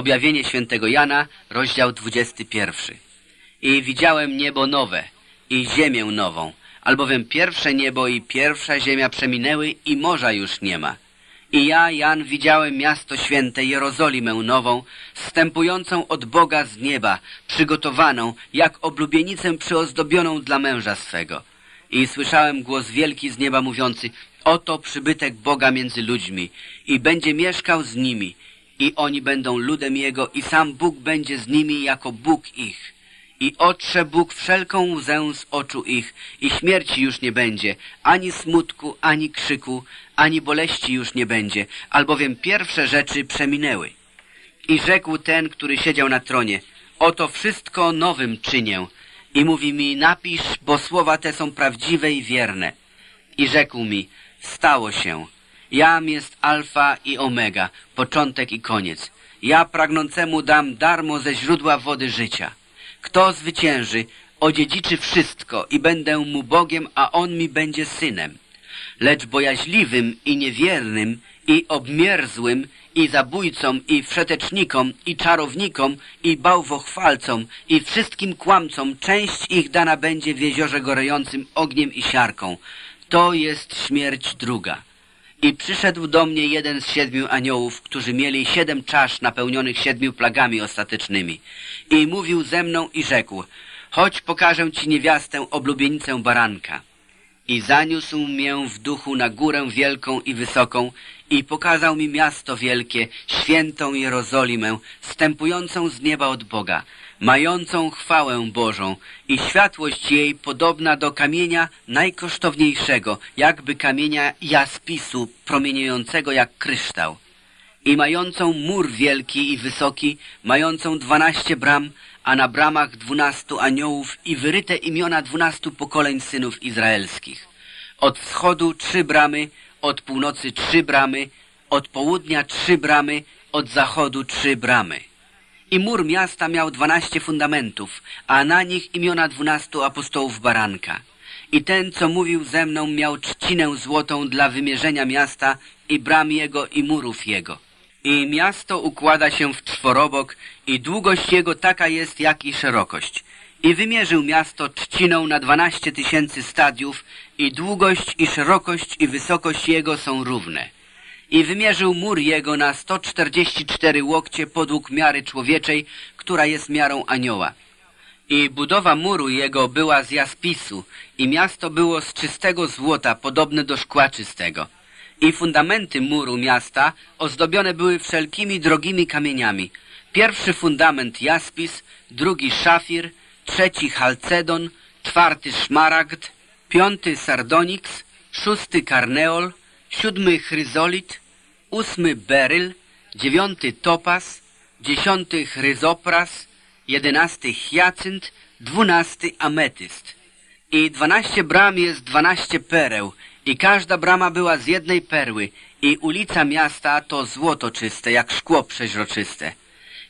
Objawienie świętego Jana, rozdział 21. I widziałem niebo nowe i ziemię nową, albowiem pierwsze niebo i pierwsza ziemia przeminęły i morza już nie ma. I ja, Jan, widziałem miasto święte, Jerozolimę nową, wstępującą od Boga z nieba, przygotowaną, jak oblubienicę przyozdobioną dla męża swego. I słyszałem głos wielki z nieba mówiący, oto przybytek Boga między ludźmi i będzie mieszkał z nimi i oni będą ludem Jego i sam Bóg będzie z nimi jako Bóg ich. I otrze Bóg wszelką łzę z oczu ich i śmierci już nie będzie, ani smutku, ani krzyku, ani boleści już nie będzie, albowiem pierwsze rzeczy przeminęły. I rzekł ten, który siedział na tronie, oto wszystko nowym czynię. I mówi mi, napisz, bo słowa te są prawdziwe i wierne. I rzekł mi, stało się. Jam jest alfa i omega, początek i koniec. Ja pragnącemu dam darmo ze źródła wody życia. Kto zwycięży, odziedziczy wszystko i będę mu Bogiem, a on mi będzie synem. Lecz bojaźliwym i niewiernym i obmierzłym i zabójcom i wszetecznikom i czarownikom i bałwochwalcom i wszystkim kłamcom część ich dana będzie w jeziorze gorejącym ogniem i siarką. To jest śmierć druga. I przyszedł do mnie jeden z siedmiu aniołów, którzy mieli siedem czasz napełnionych siedmiu plagami ostatecznymi. I mówił ze mną i rzekł, chodź pokażę ci niewiastę, oblubienicę baranka. I zaniósł mię w duchu na górę wielką i wysoką i pokazał mi miasto wielkie, świętą Jerozolimę, stępującą z nieba od Boga, mającą chwałę Bożą i światłość jej podobna do kamienia najkosztowniejszego, jakby kamienia jaspisu promieniejącego jak kryształ. I mającą mur wielki i wysoki, mającą dwanaście bram, a na bramach dwunastu aniołów i wyryte imiona dwunastu pokoleń synów izraelskich. Od wschodu trzy bramy, od północy trzy bramy, od południa trzy bramy, od zachodu trzy bramy. I mur miasta miał dwanaście fundamentów, a na nich imiona dwunastu apostołów baranka. I ten, co mówił ze mną, miał trzcinę złotą dla wymierzenia miasta i bram jego i murów jego. I miasto układa się w czworobok i długość jego taka jest, jak i szerokość. I wymierzył miasto trzciną na dwanaście tysięcy stadiów i długość i szerokość i wysokość jego są równe. I wymierzył mur jego na sto czterdzieści cztery łokcie podług miary człowieczej, która jest miarą anioła. I budowa muru jego była z jaspisu i miasto było z czystego złota, podobne do szkła czystego. I fundamenty muru miasta ozdobione były wszelkimi drogimi kamieniami. Pierwszy fundament jaspis, drugi szafir, trzeci halcedon, czwarty szmaragd, piąty sardoniks, szósty karneol, siódmy chryzolit, ósmy beryl, dziewiąty topas, dziesiąty chryzopras, jedenasty hiacynt, dwunasty ametyst. I dwanaście bram jest dwanaście pereł i każda brama była z jednej perły i ulica miasta to złoto czyste, jak szkło przeźroczyste.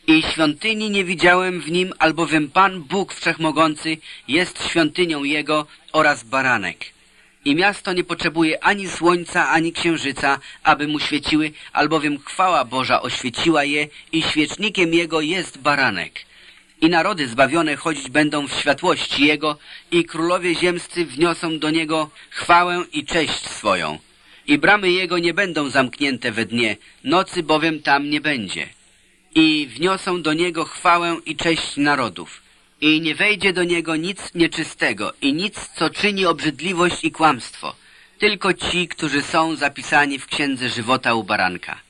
I świątyni nie widziałem w nim, albowiem Pan Bóg Wszechmogący jest świątynią Jego oraz baranek. I miasto nie potrzebuje ani słońca, ani księżyca, aby mu świeciły, albowiem chwała Boża oświeciła je i świecznikiem Jego jest baranek. I narody zbawione chodzić będą w światłości Jego i królowie ziemscy wniosą do Niego chwałę i cześć swoją. I bramy Jego nie będą zamknięte we dnie, nocy bowiem tam nie będzie i wniosą do niego chwałę i cześć narodów. I nie wejdzie do niego nic nieczystego i nic, co czyni obrzydliwość i kłamstwo, tylko ci, którzy są zapisani w księdze żywota u baranka.